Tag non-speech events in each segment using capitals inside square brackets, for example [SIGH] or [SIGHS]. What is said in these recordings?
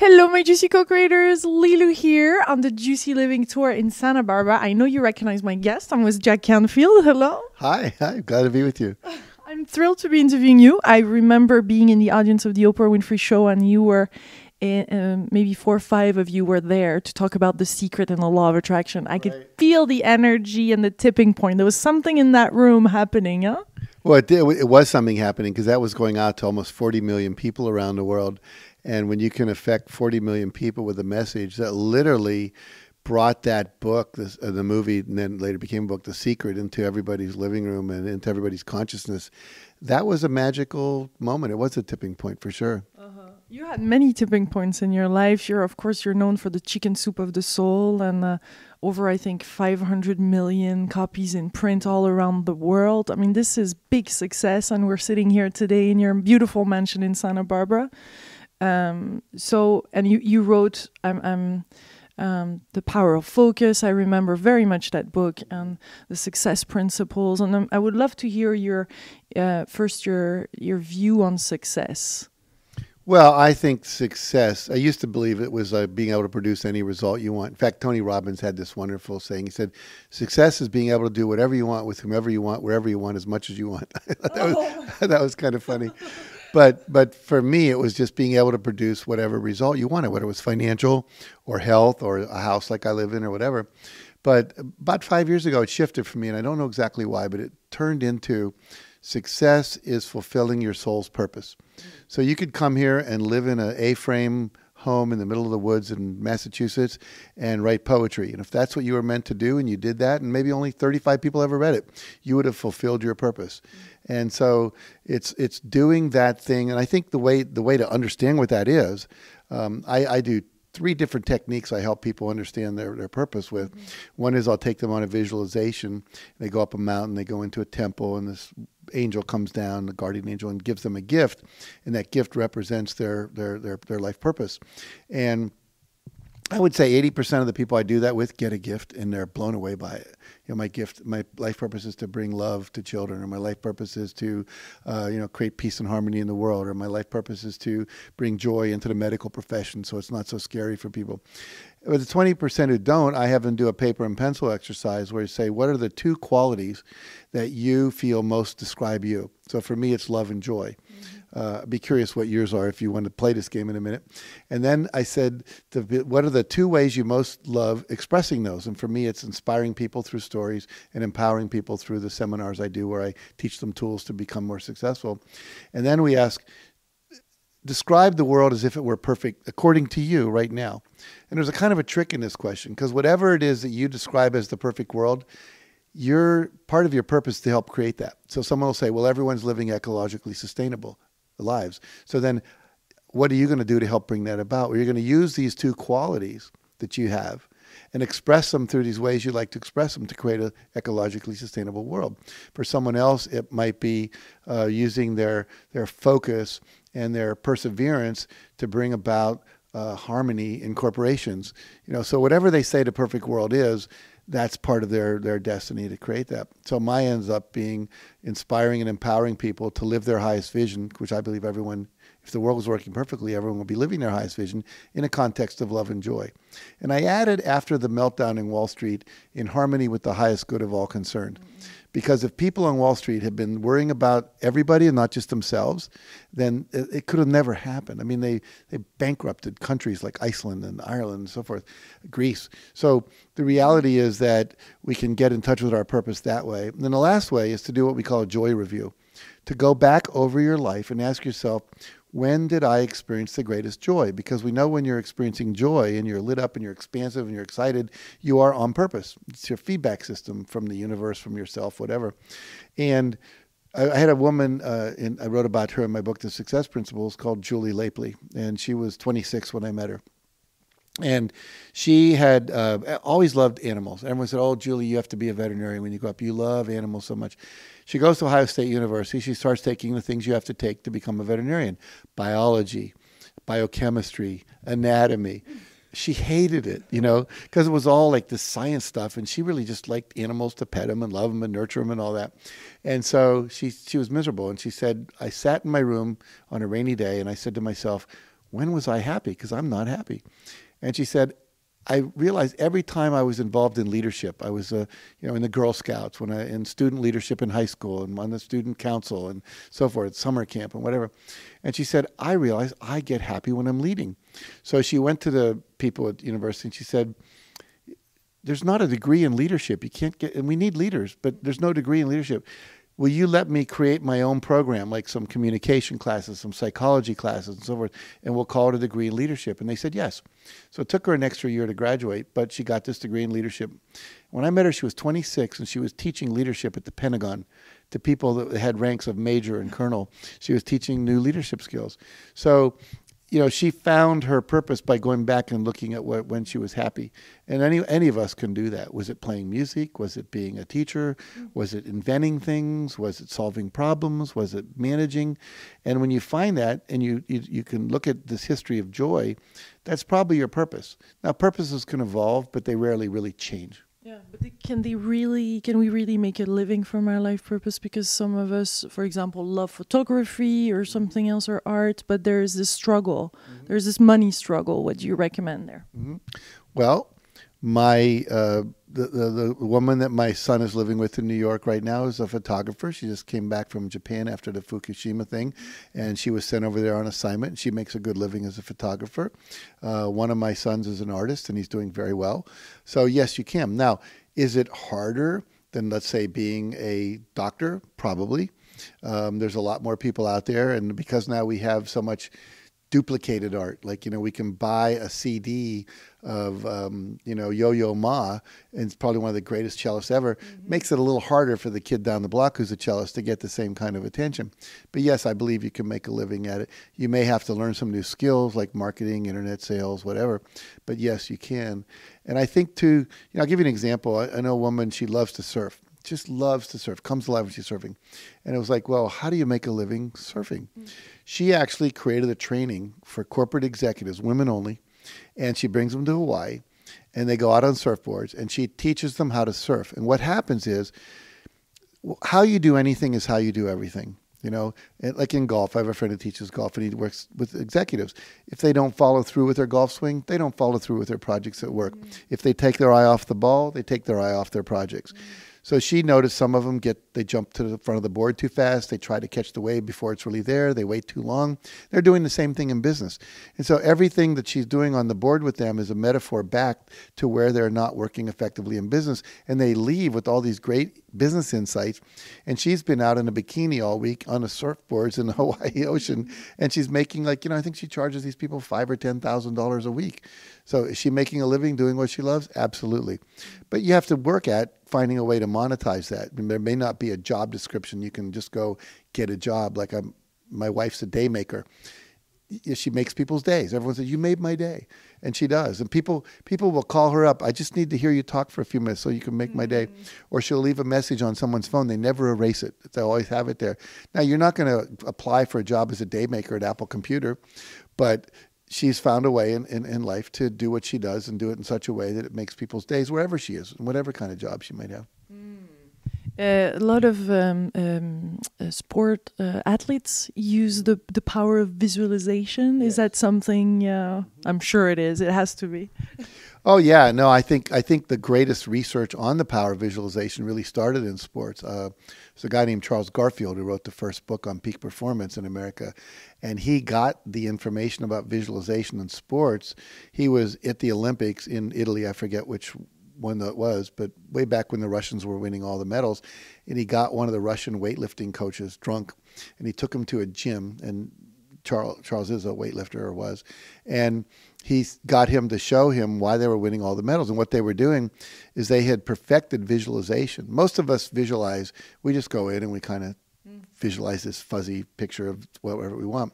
Hello, my Juicy co-creators. Lilu here on the Juicy Living Tour in Santa Barbara. I know you recognize my guest. I'm with Jack Canfield. Hello. Hi, hi. Glad to be with you. [SIGHS] I'm thrilled to be interviewing you. I remember being in the audience of the Oprah Winfrey Show, and you were, in, um, maybe four or five of you were there to talk about the secret and the law of attraction. I could feel the energy and the tipping point. There was something in that room happening, huh? Well, it, did, it was something happening because that was going out to almost 40 million people around the world. And when you can affect 40 million people with a message that literally brought that book, uh, the movie, and then later became a book, The Secret, into everybody's living room and into everybody's consciousness, that was a magical moment. It was a tipping point for sure. Uh-huh. You had many tipping points in your life. You're, of course, you're known for the chicken soup of the soul and uh, over, I think, 500 million copies in print all around the world. I mean, this is big success, and we're sitting here today in your beautiful mansion in Santa Barbara. Um, so, and you, you wrote, I'm, I'm, um, the power of focus. I remember very much that book and the success principles. And um, I would love to hear your uh, first your your view on success. Well, I think success. I used to believe it was uh, being able to produce any result you want. In fact, Tony Robbins had this wonderful saying. He said, "Success is being able to do whatever you want with whomever you want, wherever you want, as much as you want." that, oh. was, that was kind of funny [LAUGHS] but but for me, it was just being able to produce whatever result you wanted, whether it was financial or health or a house like I live in or whatever. But about five years ago, it shifted for me, and I don't know exactly why, but it turned into success is fulfilling your soul's purpose. So you could come here and live in an A-frame home in the middle of the woods in Massachusetts and write poetry. And if that's what you were meant to do and you did that, and maybe only 35 people ever read it, you would have fulfilled your purpose. And so it's it's doing that thing. And I think the way the way to understand what that is, um, I, I do three different techniques I help people understand their, their purpose with. Mm-hmm. One is I'll take them on a visualization. They go up a mountain, they go into a temple, and this angel comes down, the guardian angel, and gives them a gift, and that gift represents their their their, their life purpose. And I would say 80% of the people I do that with get a gift and they're blown away by it. Know, my gift, my life purpose is to bring love to children, or my life purpose is to, uh, you know, create peace and harmony in the world, or my life purpose is to bring joy into the medical profession so it's not so scary for people. With the 20% who don't, I have them do a paper and pencil exercise where you say, what are the two qualities that you feel most describe you? So for me, it's love and joy. Mm-hmm. Uh, be curious what yours are if you want to play this game in a minute. And then I said, to, what are the two ways you most love expressing those? And for me, it's inspiring people through stories and empowering people through the seminars I do where I teach them tools to become more successful. And then we ask, describe the world as if it were perfect according to you right now. And there's a kind of a trick in this question because whatever it is that you describe as the perfect world, your part of your purpose to help create that. So someone will say, "Well, everyone's living ecologically sustainable lives. So then, what are you going to do to help bring that about? Well, you're going to use these two qualities that you have and express them through these ways you like to express them to create an ecologically sustainable world. For someone else, it might be uh, using their their focus and their perseverance to bring about uh, harmony in corporations. You know, so whatever they say the perfect world is, that's part of their their destiny to create that. So my ends up being inspiring and empowering people to live their highest vision, which I believe everyone, if the world was working perfectly, everyone would be living their highest vision in a context of love and joy. And I added after the meltdown in Wall Street, in harmony with the highest good of all concerned. Mm-hmm because if people on Wall Street had been worrying about everybody and not just themselves, then it, it, could have never happened. I mean, they, they bankrupted countries like Iceland and Ireland and so forth, Greece. So the reality is that we can get in touch with our purpose that way. And then the last way is to do what we call a joy review to go back over your life and ask yourself, when did I experience the greatest joy? Because we know when you're experiencing joy and you're lit up and you're expansive and you're excited, you are on purpose. It's your feedback system from the universe, from yourself, whatever. And I, I had a woman, uh, in, I wrote about her in my book, The Success Principles, called Julie Laipply. And she was 26 when I met her. And she had uh, always loved animals. Everyone said, Oh, Julie, you have to be a veterinarian when you grow up. You love animals so much. She goes to Ohio State University. She starts taking the things you have to take to become a veterinarian biology, biochemistry, anatomy. She hated it, you know, because it was all like this science stuff. And she really just liked animals to pet them and love them and nurture them and all that. And so she, she was miserable. And she said, I sat in my room on a rainy day and I said to myself, when was I happy? Because I'm not happy. And she said, I realized every time I was involved in leadership, I was, uh, you know, in the Girl Scouts, when I in student leadership in high school, and on the student council, and so forth, summer camp, and whatever. And she said, I realize I get happy when I'm leading. So she went to the people at university, and she said, "There's not a degree in leadership. You can't get, and we need leaders, but there's no degree in leadership." Will you let me create my own program, like some communication classes, some psychology classes, and so forth, and we'll call it a degree in leadership? And they said yes. So it took her an extra year to graduate, but she got this degree in leadership. When I met her, she was 26, and she was teaching leadership at the Pentagon to people that had ranks of major and colonel. She was teaching new leadership skills. So you know, she found her purpose by going back and looking at what, when she was happy. And any any of us can do that. Was it playing music? Was it being a teacher? Mm. Was it inventing things? Was it solving problems? Was it managing? And when you find that and you, you, you can look at this history of joy, that's probably your purpose. Now purposes can evolve, but they rarely really change. Yeah, but can they really? Can we really make a living from our life purpose? Because some of us, for example, love photography or something else or art, but there is this struggle. Mm-hmm. There's this money struggle. What do you recommend there? Mm-hmm. Well, my uh, the, the, the woman that my son is living with in New York right now is a photographer. She just came back from Japan after the Fukushima thing, and she was sent over there on assignment. She makes a good living as a photographer. Uh, one of my sons is an artist, and he's doing very well. So yes, you can. Now, is it harder than let's say being a doctor? Probably. Um, there's a lot more people out there, and because now we have so much duplicated art. Like, you know, we can buy a CD of, um, you know, Yo Yo Ma, and it's probably one of the greatest cellists ever. Mm-hmm. Makes it a little harder for the kid down the block who's a cellist to get the same kind of attention. But yes, I believe you can make a living at it. You may have to learn some new skills like marketing, internet sales, whatever. But yes, you can. And I think, too, you know, I'll give you an example. I, I know a woman, she loves to surf just loves to surf, comes alive when she's surfing. And it was like, well, how do you make a living surfing? Mm-hmm. She actually created a training for corporate executives, women only, and she brings them to Hawaii and they go out on surfboards and she teaches them how to surf. And what happens is, how you do anything is how you do everything. You know, like in golf, I have a friend who teaches golf and he works with executives. If they don't follow through with their golf swing, they don't follow through with their projects at work. Mm-hmm. If they take their eye off the ball, they take their eye off their projects. Mm-hmm. So she noticed some of them get they jump to the front of the board too fast. They try to catch the wave before it's really there. They wait too long. They're doing the same thing in business. And so everything that she's doing on the board with them is a metaphor back to where they're not working effectively in business. And they leave with all these great business insights. And she's been out in a bikini all week on the surfboards in the [LAUGHS] Hawaii Ocean, and she's making like you know I think she charges these people five or ten thousand dollars a week. So is she making a living doing what she loves? Absolutely. But you have to work at finding a way to monetize that. I mean, there may not be a job description. You can just go get a job. Like I'm, my wife's a day maker. She makes people's days. Everyone says, "You made my day," and she does. And people people will call her up. I just need to hear you talk for a few minutes so you can make mm-hmm. my day. Mm-hmm. Or she'll leave a message on someone's phone. They never erase it. They always have it there. Now you're not going to apply for a job as a day maker at Apple Computer, but she's found a way in, in, in, life to do what she does and do it in such a way that it makes people's days wherever she is, whatever kind of job she might have. Mm. Uh, a lot of um, um, uh, sport uh, athletes use the the power of visualization. Yes. Is that something? Yeah, I'm sure it is. It has to be. Oh yeah, no, I think I think the greatest research on the power of visualization really started in sports. Uh, there's a guy named Charles Garfield who wrote the first book on peak performance in America, and he got the information about visualization in sports. He was at the Olympics in Italy. I forget which one that was, but way back when the Russians were winning all the medals, and he got one of the Russian weightlifting coaches drunk, and he took him to a gym, and Charles Charles is a weightlifter or was, and he got him to show him why they were winning all the medals. And what they were doing is they had perfected visualization. Most of us visualize, we just go in and we kind of mm. visualize this fuzzy picture of whatever we want.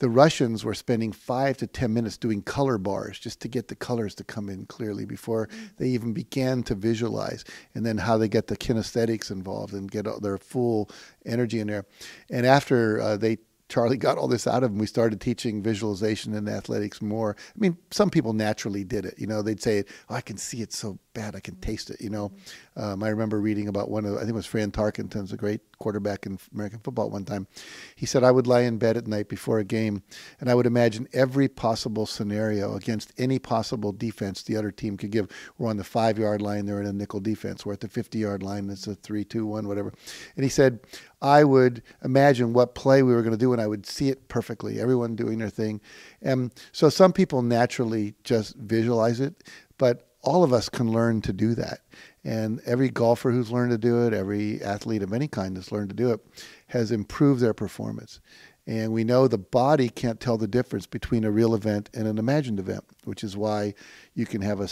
The Russians were spending five to 10 minutes doing color bars just to get the colors to come in clearly before they even began to visualize. And then how they get the kinesthetics involved and get their full energy in there. And after uh, they Charlie got all this out of him. We started teaching visualization and athletics more. I mean, some people naturally did it. You know, they'd say, "Oh, I can see it so bad, I can taste it." You know, Um, I remember reading about one of, I think it was Fran Tarkenton's a great quarterback in American football one time. He said, I would lie in bed at night before a game and I would imagine every possible scenario against any possible defense the other team could give. We're on the five yard line, they're in a nickel defense. We're at the 50 yard line, it's a three, two, one, whatever. And he said, I would imagine what play we were going to do and I would see it perfectly, everyone doing their thing. And so some people naturally just visualize it, but all of us can learn to do that. And every golfer who's learned to do it, every athlete of any kind that's learned to do it, has improved their performance. And we know the body can't tell the difference between a real event and an imagined event, which is why you can have a,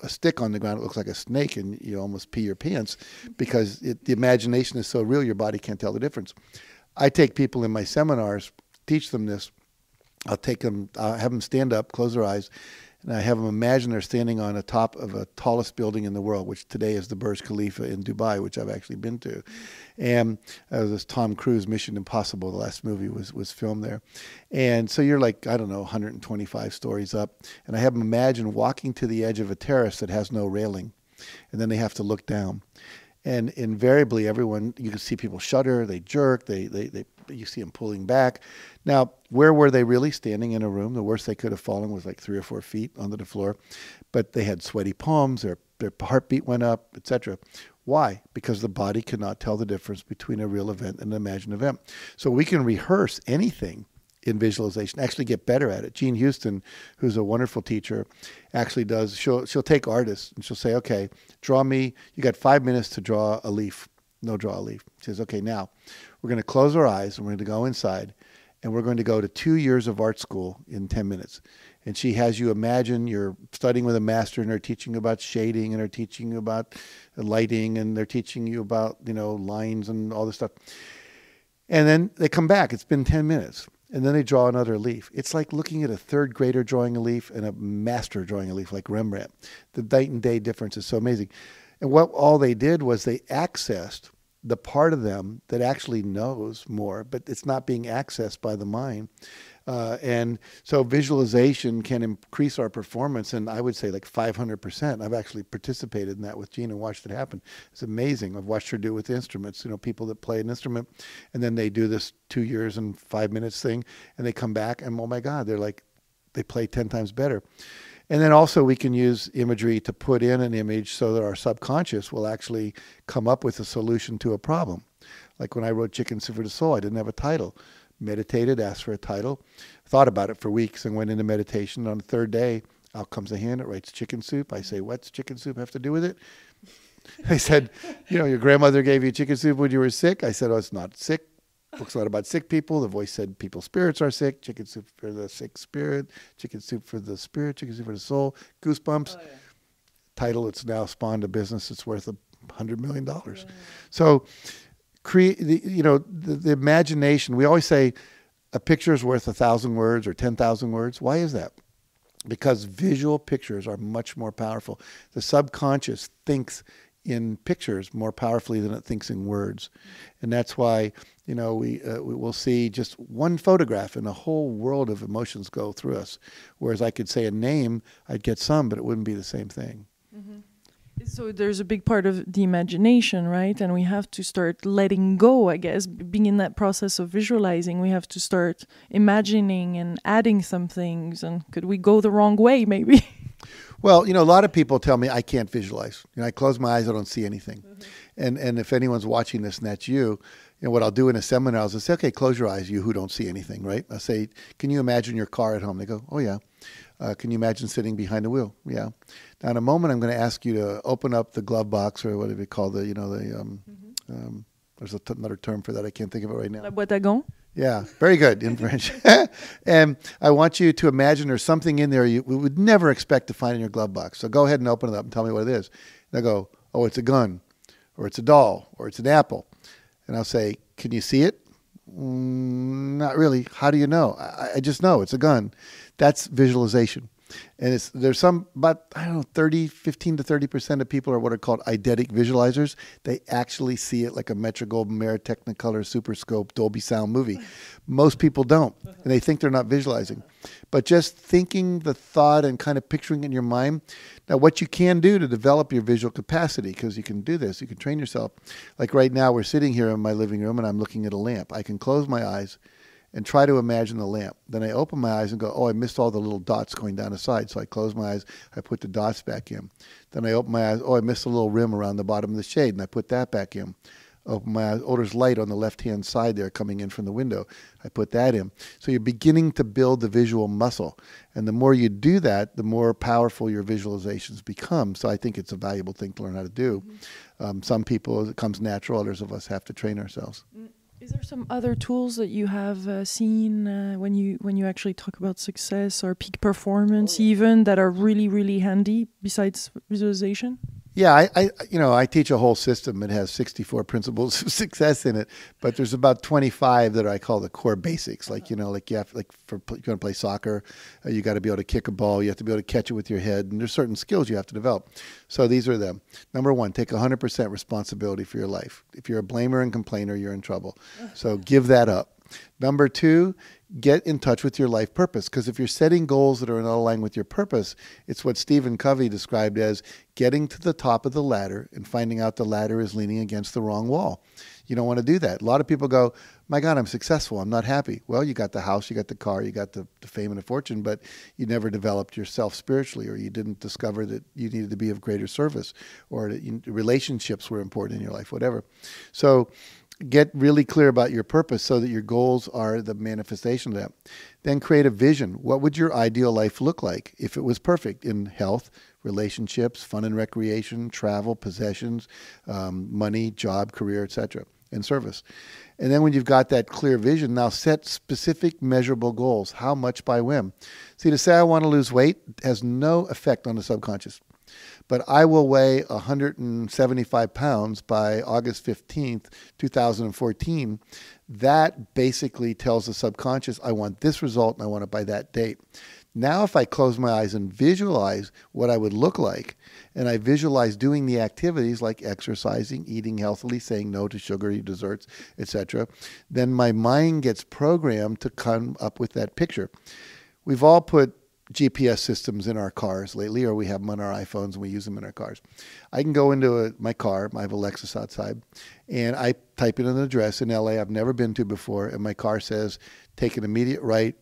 a stick on the ground that looks like a snake and you almost pee your pants because it, the imagination is so real, your body can't tell the difference. I take people in my seminars, teach them this. I'll take them, I'll have them stand up, close their eyes, and I have them imagine they're standing on the top of a tallest building in the world, which today is the Burj Khalifa in Dubai, which I've actually been to. And uh, this Tom Cruise Mission Impossible, the last movie was was filmed there. And so you're like I don't know 125 stories up, and I have them imagine walking to the edge of a terrace that has no railing, and then they have to look down. And invariably, everyone you can see people shudder, they jerk, they they, they you see them pulling back. Now, where were they really standing in a room? The worst they could have fallen was like three or four feet onto the floor, but they had sweaty palms, their their heartbeat went up, etc. Why? Because the body cannot tell the difference between a real event and an imagined event. So we can rehearse anything in visualization, actually get better at it. Jean Houston, who's a wonderful teacher, actually does, she'll, she'll take artists and she'll say, okay, draw me, you got five minutes to draw a leaf. No, draw a leaf. She says, okay, now we're going to close our eyes and we're going to go inside and we're going to go to two years of art school in 10 minutes. And she has you imagine you're studying with a master and they're teaching you about shading and they're teaching you about lighting and they're teaching you about, you know, lines and all this stuff. And then they come back. It's been 10 minutes. And then they draw another leaf. It's like looking at a third grader drawing a leaf and a master drawing a leaf like Rembrandt. The night and day difference is so amazing. And what all they did was they accessed the part of them that actually knows more, but it's not being accessed by the mind. Uh, and so visualization can increase our performance, and I would say like 500%. I've actually participated in that with Jean and watched it happen. It's amazing. I've watched her do it with instruments. You know, people that play an instrument, and then they do this two years and five minutes thing, and they come back, and oh my God, they're like, they play 10 times better. And then also we can use imagery to put in an image so that our subconscious will actually come up with a solution to a problem. Like when I wrote Chicken Soup for the Soul, I didn't have a title. Meditated, asked for a title, thought about it for weeks and went into meditation. On the third day, out comes a hand, it writes chicken soup. I say, What's chicken soup have to do with it? [LAUGHS] I said, You know, your grandmother gave you chicken soup when you were sick. I said, Oh, it's not sick books a lot about sick people. The voice said people's spirits are sick. Chicken soup for the sick spirit. Chicken soup for the spirit. Chicken soup for the soul. Goosebumps. Oh, yeah. Title. It's now spawned a business that's worth a hundred million dollars. Yeah. So, create. the, You know, the, the imagination. We always say a picture is worth a thousand words or ten thousand words. Why is that? Because visual pictures are much more powerful. The subconscious thinks in pictures more powerfully than it thinks in words, and that's why you know we uh, we will see just one photograph and a whole world of emotions go through us. Whereas I could say a name, I'd get some, but it wouldn't be the same thing. Mm-hmm. So there's a big part of the imagination, right? And we have to start letting go, I guess. Being in that process of visualizing, we have to start imagining and adding some things. And could we go the wrong way, maybe? [LAUGHS] Well, you know, a lot of people tell me I can't visualize. You know, I close my eyes, I don't see anything. Mm-hmm. And and if anyone's watching this and that's you, you know, what I'll do in a seminar is I'll say, okay, close your eyes, you who don't see anything, right? I'll say, can you imagine your car at home? They go, oh yeah. Uh, can you imagine sitting behind the wheel? Yeah. Now, in a moment, I'm going to ask you to open up the glove box or whatever you call the, you know, the, um, mm-hmm. um, there's another term for that. I can't think of it right now. La boîte à gants. Yeah, very good in French. [LAUGHS] and I want you to imagine there's something in there you would never expect to find in your glove box. So go ahead and open it up and tell me what it is. And I go, oh, it's a gun, or it's a doll, or it's an apple. And I'll say, can you see it? Mm, not really. How do you know? I, I just know it's a gun. That's visualization. And it's there's some but I don't know 30, 15 to 30 percent of people are what are called eidetic visualizers. They actually see it like a Metro Goldwyn Mayer Technicolor Super Scope Dolby Sound movie. Most people don't, and they think they're not visualizing. But just thinking the thought and kind of picturing it in your mind. Now, what you can do to develop your visual capacity, because you can do this, you can train yourself. Like right now, we're sitting here in my living room and I'm looking at a lamp. I can close my eyes and try to imagine the lamp. Then I open my eyes and go, oh, I missed all the little dots going down the side. So I close my eyes, I put the dots back in. Then I open my eyes, oh, I missed a little rim around the bottom of the shade, and I put that back in. Open my eyes, oh, there's light on the left hand side there coming in from the window. I put that in. So you're beginning to build the visual muscle. And the more you do that, the more powerful your visualizations become. So I think it's a valuable thing to learn how to do. Mm-hmm. Um, some people, it comes natural, others of us have to train ourselves. Mm-hmm. Is there some other tools that you have uh, seen uh, when you when you actually talk about success or peak performance, oh, yeah. even that are really really handy besides visualization? Yeah, I, I, you know I teach a whole system. It has 64 principles [LAUGHS] of success in it, but there's about 25 that I call the core basics. Like you know, like you have like for you want to play soccer, uh, you got to be able to kick a ball. You have to be able to catch it with your head, and there's certain skills you have to develop. So these are them. Number one, take 100% responsibility for your life. If you're a blamer and complainer, you're in trouble. So give that up. Number two, get in touch with your life purpose. Because if you're setting goals that are in line with your purpose, it's what Stephen Covey described as getting to the top of the ladder and finding out the ladder is leaning against the wrong wall. You don't want to do that. A lot of people go, My God, I'm successful. I'm not happy. Well, you got the house, you got the car, you got the, the fame and the fortune, but you never developed yourself spiritually, or you didn't discover that you needed to be of greater service, or that you, relationships were important in your life, whatever. So, get really clear about your purpose so that your goals are the manifestation of that. Then create a vision. What would your ideal life look like if it was perfect in health, relationships, fun and recreation, travel, possessions, um, money, job, career, etc., and service. And then when you've got that clear vision, now set specific measurable goals. How much by when? See, to say I want to lose weight has no effect on the subconscious but I will weigh 175 pounds by August 15th, 2014. That basically tells the subconscious, I want this result and I want it by that date. Now, if I close my eyes and visualize what I would look like, and I visualize doing the activities like exercising, eating healthily, saying no to sugary desserts, etc., then my mind gets programmed to come up with that picture. We've all put GPS systems in our cars lately, or we have them on our iPhones and we use them in our cars. I can go into a, my car, I have a Lexus outside, and I type in an address in LA I've never been to before, and my car says, take an immediate right,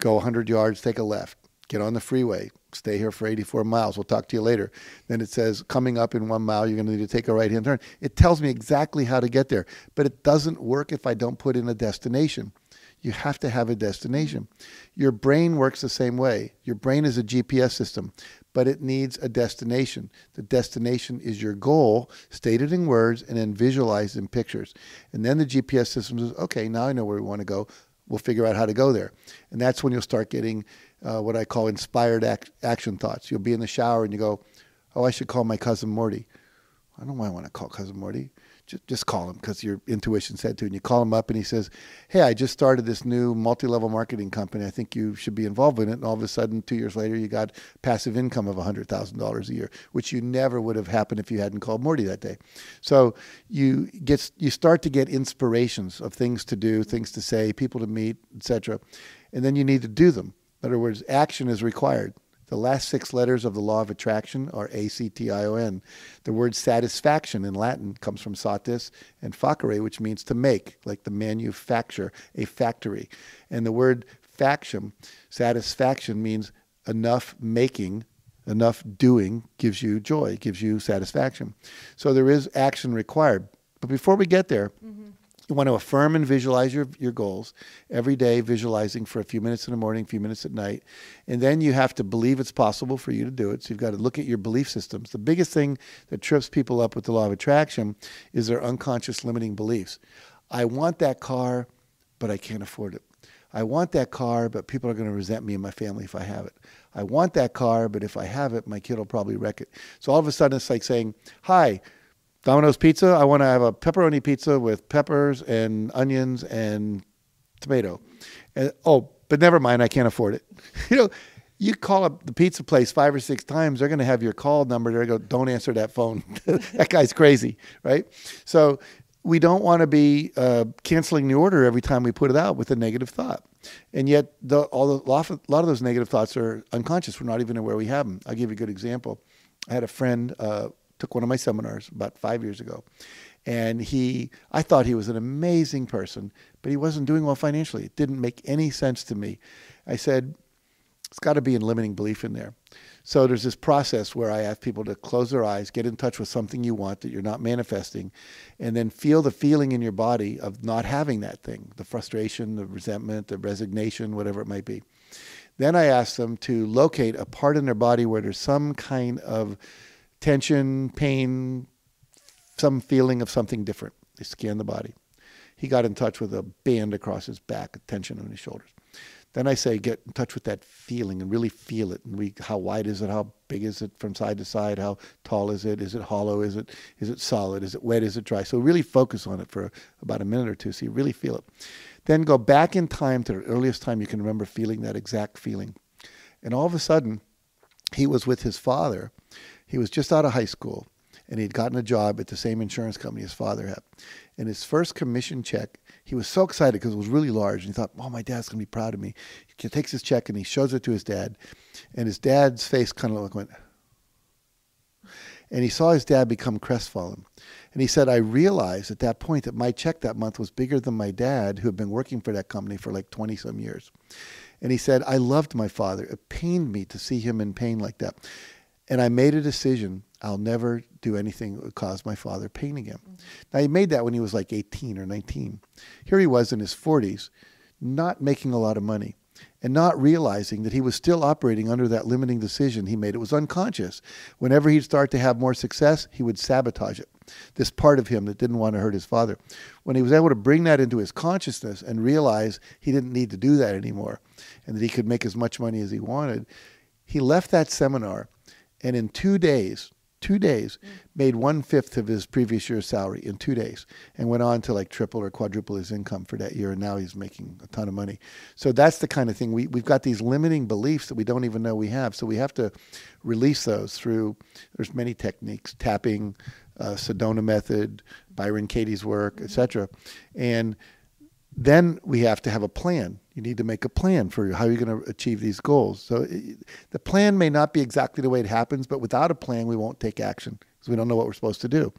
go 100 yards, take a left, get on the freeway, stay here for 84 miles. We'll talk to you later. Then it says, coming up in one mile, you're going to need to take a right hand turn. It tells me exactly how to get there, but it doesn't work if I don't put in a destination you have to have a destination. Your brain works the same way. Your brain is a GPS system, but it needs a destination. The destination is your goal, stated in words and then visualized in pictures. And then the GPS system says, okay, now I know where we want to go. We'll figure out how to go there. And that's when you'll start getting uh, what I call inspired ac- action thoughts. You'll be in the shower and you go, oh, I should call my cousin Morty. I don't know why I want to call cousin Morty just, just call him because your intuition said to. And you call him up and he says, Hey, I just started this new multi level marketing company. I think you should be involved in it. And all of a sudden, two years later, you got passive income of $100,000 a year, which you never would have happened if you hadn't called Morty that day. So you get you start to get inspirations of things to do, things to say, people to meet, etc. And then you need to do them. In other words, action is required. The last six letters of the law of attraction are A C T I O N. The word satisfaction in Latin comes from satis and facere, which means to make, like the manufacture, a factory. And the word faction, satisfaction, means enough making, enough doing gives you joy, gives you satisfaction. So there is action required. But before we get there, mm-hmm. You want to affirm and visualize your, your goals every day, visualizing for a few minutes in the morning, a few minutes at night. And then you have to believe it's possible for you to do it. So you've got to look at your belief systems. The biggest thing that trips people up with the law of attraction is their unconscious limiting beliefs. I want that car, but I can't afford it. I want that car, but people are going to resent me and my family if I have it. I want that car, but if I have it, my kid will probably wreck it. So all of a sudden, it's like saying, Hi, Domino's Pizza, I want to have a pepperoni pizza with peppers and onions and tomato. And, oh, but never mind, I can't afford it. [LAUGHS] you know, You call up the pizza place five or six times, they're going to have your call number. They're going to go, don't answer that phone. [LAUGHS] that guy's crazy, right? So we don't want to be uh, canceling the order every time we put it out with a negative thought. And yet, the, all the, a lot of those negative thoughts are unconscious. We're not even aware we have them. I'll give you a good example. I had a friend uh, took one of my seminars about five years ago, and he I thought he was an amazing person, but he wasn't doing well financially. It didn't make any sense to me. I said, it's got to be a limiting belief in there. So there's this process where I ask people to close their eyes, get in touch with something you want that you're not manifesting, and then feel the feeling in your body of not having that thing the frustration, the resentment, the resignation, whatever it might be. Then I ask them to locate a part in their body where there's some kind of tension, pain, some feeling of something different. They scan the body. He got in touch with a band across his back, a tension on his shoulders. Then I say, get in touch with that feeling and really feel it. And we, how wide is it? How big is it from side to side? How tall is it? Is it hollow? Is it, is it solid? Is it wet? Is it dry? So really focus on it for about a minute or two so you really feel it. Then go back in time to the earliest time you can remember feeling that exact feeling. And all of a sudden, he was with his father. He was just out of high school and he'd gotten a job at the same insurance company his father had. And his first commission check, he was so excited because it was really large. And he thought, oh, my dad's going to be proud of me. He takes his check and he shows it to his dad. And his dad's face kind of went, and he saw his dad become crestfallen. And he said, I realized at that point that my check that month was bigger than my dad, who had been working for that company for like 20 some years. And he said, I loved my father. It pained me to see him in pain like that. And I made a decision I'll never do anything that would cause my father pain again. Mm-hmm. Now, he made that when he was like 18 or 19. Here he was in his 40s, not making a lot of money and not realizing that he was still operating under that limiting decision he made. It was unconscious. Whenever he'd start to have more success, he would sabotage it. This part of him that didn't want to hurt his father. When he was able to bring that into his consciousness and realize he didn't need to do that anymore and that he could make as much money as he wanted, he left that seminar and in two days, two days, mm. made one fifth of his previous year's salary in two days, and went on to like triple or quadruple his income for that year. And now he's making a ton of money. So that's the kind of thing we we've got these limiting beliefs that we don't even know we have. So we have to release those through. There's many techniques, tapping, uh, Sedona method, Byron Katie's work, mm-hmm. etc. And then we have to have a plan. You need to make a plan for how you're going to achieve these goals. So it, the plan may not be exactly the way it happens, but without a plan, we won't take action because we don't know what we're supposed to do.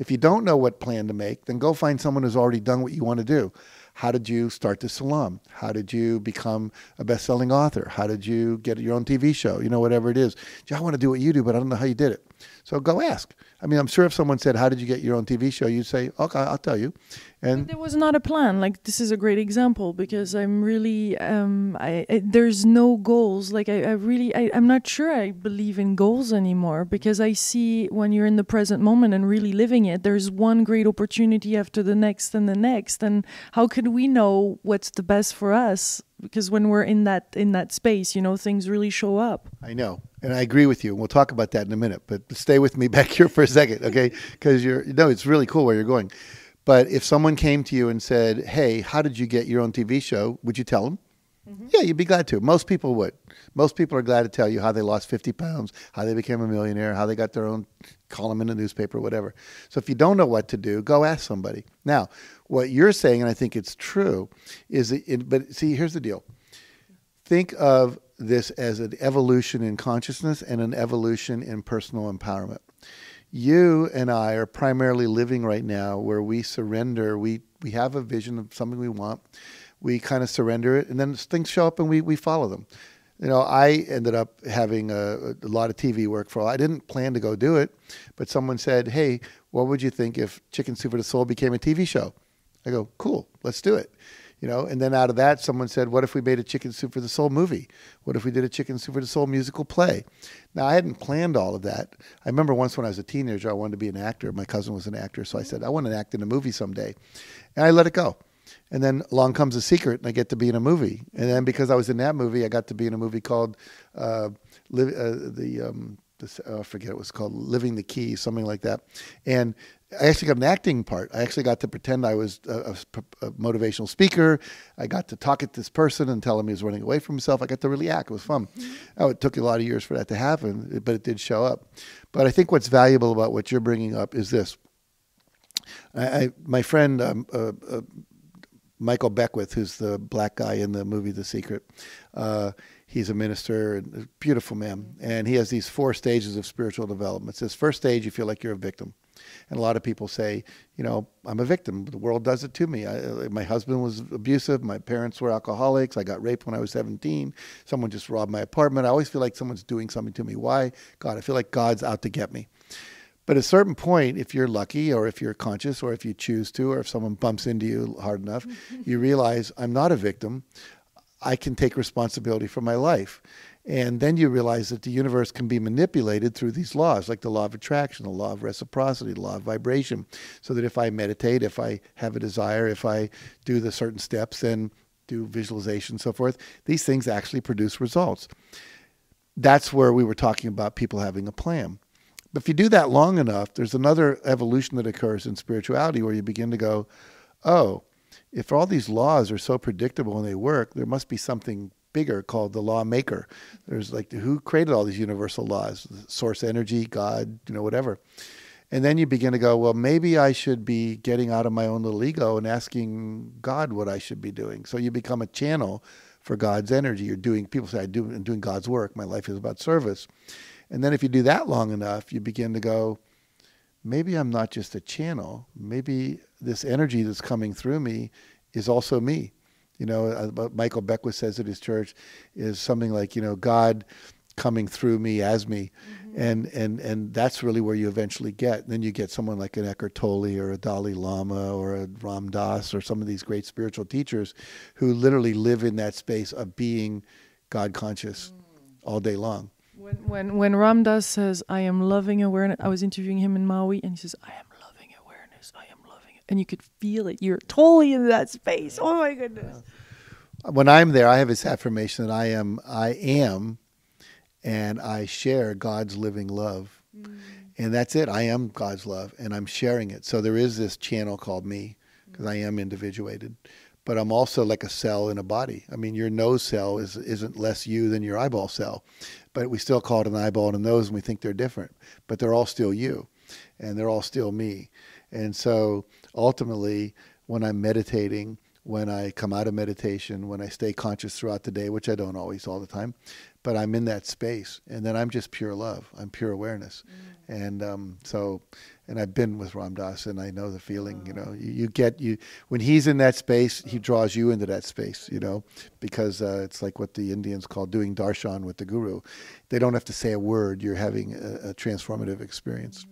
If you don't know what plan to make, then go find someone who's already done what you want to do. How did you start the salon? How did you become a best-selling author? How did you get your own TV show? You know, whatever it is. I want to do what you do, but I don't know how you did it. So go ask. I mean, I'm sure if someone said, "How did you get your own TV show?" you'd say, "Okay, I'll tell you." And but there was not a plan. Like this is a great example because I'm really um, I, I, there's no goals. Like I, I really I, I'm not sure I believe in goals anymore because I see when you're in the present moment and really living it, there's one great opportunity after the next and the next. And how could we know what's the best for us? Because when we're in that in that space, you know, things really show up. I know, and I agree with you. And we'll talk about that in a minute. But stay with me [LAUGHS] back here for a second, okay? Because you're you know it's really cool where you're going. But if someone came to you and said, "Hey, how did you get your own TV show?" Would you tell them? Mm-hmm. Yeah, you'd be glad to. Most people would. Most people are glad to tell you how they lost 50 pounds, how they became a millionaire, how they got their own column in the newspaper, whatever. So if you don't know what to do, go ask somebody. Now, what you're saying, and I think it's true, is it, but see, here's the deal. Think of this as an evolution in consciousness and an evolution in personal empowerment. You and I are primarily living right now where we surrender. We we have a vision of something we want. We kind of surrender it, and then things show up, and we we follow them. You know, I ended up having a, a lot of TV work for. I didn't plan to go do it, but someone said, "Hey, what would you think if Chicken Soup for the Soul became a TV show?" I go, "Cool, let's do it." you know and then out of that someone said what if we made a chicken soup for the soul movie what if we did a chicken soup for the soul musical play now i hadn't planned all of that i remember once when i was a teenager i wanted to be an actor my cousin was an actor so i said i want to act in a movie someday and i let it go and then along comes a secret and i get to be in a movie and then because i was in that movie i got to be in a movie called uh, uh, the um, this, oh, I forget it was called Living the Key, something like that. And I actually got an acting part. I actually got to pretend I was a, a, a, motivational speaker. I got to talk at this person and tell him he was running away from himself. I got to really act. It was fun. Mm-hmm. Oh, it took a lot of years for that to happen, but it did show up. But I think what's valuable about what you're bringing up is this. I, I my friend um, uh, uh, Michael Beckwith, who's the black guy in the movie The Secret, uh, he's a minister and a beautiful man, and he has these four stages of spiritual development. This first stage, you feel like you're a victim. And a lot of people say, you know, I'm a victim. The world does it to me. I, uh, my husband was abusive. My parents were alcoholics. I got raped when I was 17. Someone just robbed my apartment. I always feel like someone's doing something to me. Why? God, I feel like God's out to get me. But at a certain point, if you're lucky, or if you're conscious, or if you choose to, or if someone bumps into you hard enough, [LAUGHS] you realize I'm not a victim. I can take responsibility for my life. And then you realize that the universe can be manipulated through these laws, like the law of attraction, the law of reciprocity, the law of vibration. So that if I meditate, if I have a desire, if I do the certain steps and do visualization, and so forth, these things actually produce results. That's where we were talking about people having a plan. If you do that long enough, there's another evolution that occurs in spirituality where you begin to go, oh, if all these laws are so predictable and they work, there must be something bigger called the lawmaker. There's like who created all these universal laws? Source energy, God, you know, whatever. And then you begin to go, well, maybe I should be getting out of my own little ego and asking God what I should be doing. So you become a channel for God's energy. You're doing. People say, "I do. I'm doing God's work. My life is about service." And then if you do that long enough, you begin to go, maybe I'm not just a channel. Maybe this energy that's coming through me is also me. You know, uh, Michael Beckwith says at his church is something like, you know, God coming through me as me. Mm-hmm. And, and, and that's really where you eventually get. And then you get someone like an Eckhart Tolle or a Dalai Lama or a Ram Dass or some of these great spiritual teachers who literally live in that space of being God conscious mm. all day long. When, when, when Ram Dass says, I am loving awareness, I was interviewing him in Maui and he says, I am loving awareness, I am loving it. And you could feel it. You're totally in that space. Oh my goodness. When I'm there, I have this affirmation that I am, I am, and I share God's living love. Mm. And that's it. I am God's love and I'm sharing it. So there is this channel called me because I am individuated but I'm also like a cell in a body. I mean, your nose cell is isn't less you than your eyeball cell but we still call it an eyeball and a nose, and we think they're different. But they're all still you, and they're all still me. And so ultimately, when I'm meditating, when I come out of meditation, when I stay conscious throughout the day, which I don't always all the time, but I'm in that space, and then I'm just pure love. I'm pure awareness, mm. And um, so and I've been with Ram Dass, and I know the feeling. You know, you, you, get you when he's in that space, he draws you into that space. You know, because uh, it's like what the Indians call doing darshan with the guru. They don't have to say a word. You're having a, a transformative experience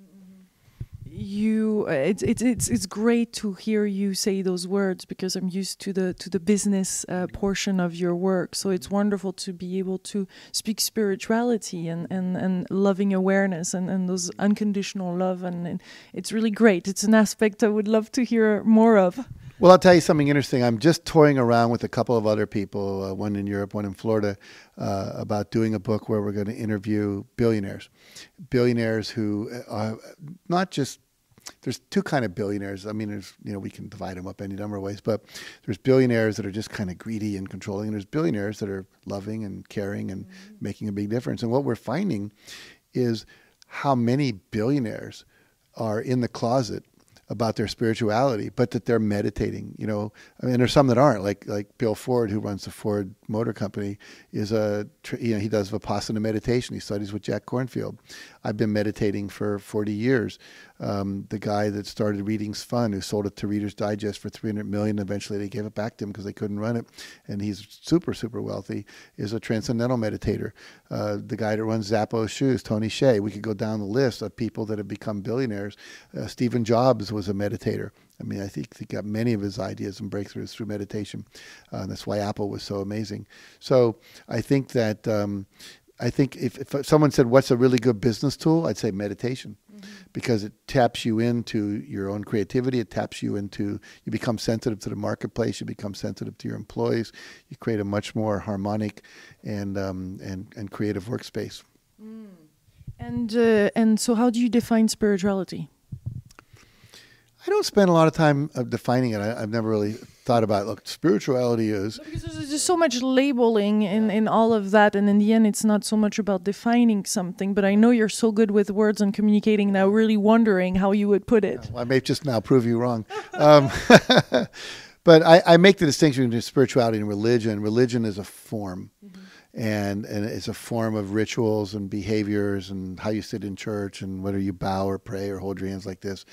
you uh, it's it's it's it's great to hear you say those words because I'm used to the to the business uh, portion of your work. So it's wonderful to be able to speak spirituality and and and loving awareness and and those unconditional love and, and it's really great. It's an aspect I would love to hear more of. Well, I'll tell you something interesting. I'm just toying around with a couple of other people, uh, one in Europe, one in Florida, uh, about doing a book where we're going to interview billionaires, billionaires who are uh, not just there's two kind of billionaires. I mean, there's you know we can divide them up any number of ways, but there's billionaires that are just kind of greedy and controlling, and there's billionaires that are loving and caring and mm-hmm. making a big difference. And what we're finding is how many billionaires are in the closet about their spirituality, but that they're meditating. You know, I mean, there's some that aren't. Like like Bill Ford, who runs the Ford Motor Company, is a you know he does vipassana meditation. He studies with Jack Kornfield. I've been meditating for 40 years. Um, the guy that started Reading's Fun, who sold it to Reader's Digest for 300 million, eventually they gave it back to him because they couldn't run it, and he's super super wealthy. Is a transcendental meditator. Uh, the guy that runs Zappos Shoes, Tony Hsieh. We could go down the list of people that have become billionaires. Uh, Stephen Jobs was a meditator. I mean, I think he got many of his ideas and breakthroughs through meditation. Uh, that's why Apple was so amazing. So I think that um, I think if, if someone said, "What's a really good business tool?" I'd say meditation, mm-hmm. because it taps you into your own creativity. It taps you into you become sensitive to the marketplace. You become sensitive to your employees. You create a much more harmonic and um, and and creative workspace. Mm. And uh, and so, how do you define spirituality? I don't spend a lot of time uh, defining it. I, I've never really thought about. Look, spirituality is. Because there's just so much labeling in, in all of that, and in the end, it's not so much about defining something. But I know you're so good with words and communicating. Now, really wondering how you would put it. Well, I may just now prove you wrong. Um, [LAUGHS] but I, I, make the distinction between spirituality and religion. Religion is a form. Mm-hmm and and it's a form of rituals and behaviors and how you sit in church and whether you bow or pray or hold your hands like this,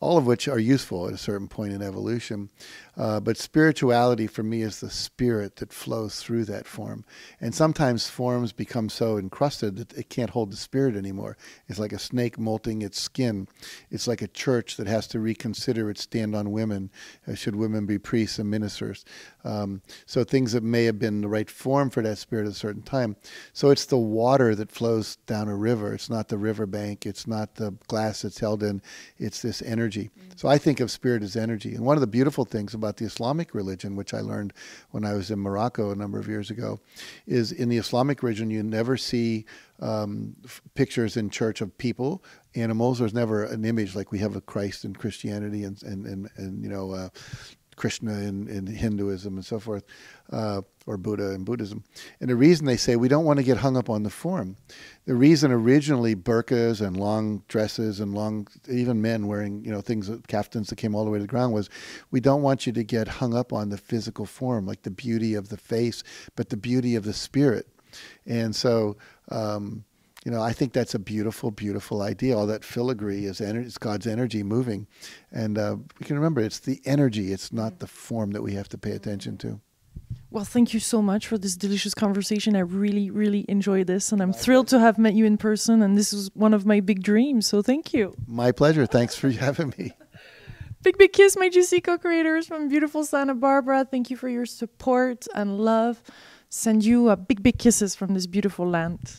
all of which are useful at a certain point in evolution. Uh, but spirituality for me is the spirit that flows through that form, and sometimes forms become so encrusted that it can't hold the spirit anymore. It's like a snake molting its skin. It's like a church that has to reconsider its stand on women. Uh, should women be priests and ministers? Um, so things that may have been the right form for that spirit at a certain time. So it's the water that flows down a river. It's not the riverbank. It's not the glass that's held in. It's this energy. Mm-hmm. So I think of spirit as energy. And one of the beautiful things about the Islamic religion, which I learned when I was in Morocco a number of years ago, is in the Islamic religion you never see um, f- pictures in church of people, animals. There's never an image like we have of Christ in Christianity and and and, and you know uh, Krishna in, in Hinduism and so forth, uh, or Buddha in Buddhism. And the reason they say we don't want to get hung up on the form. The reason originally burqas and long dresses and long, even men wearing, you know, things, kaftans that came all the way to the ground was we don't want you to get hung up on the physical form, like the beauty of the face, but the beauty of the spirit. And so, um, you know, I think that's a beautiful, beautiful idea. All that filigree is energy, it's God's energy moving, and uh, we can remember it's the energy. It's not the form that we have to pay attention to. Well, thank you so much for this delicious conversation. I really, really enjoyed this, and I'm thrilled to have met you in person. And this is one of my big dreams. So thank you. My pleasure. Thanks for [LAUGHS] having me. Big, big kiss, my juicy co creators from beautiful Santa Barbara. Thank you for your support and love. Send you a big, big kisses from this beautiful land.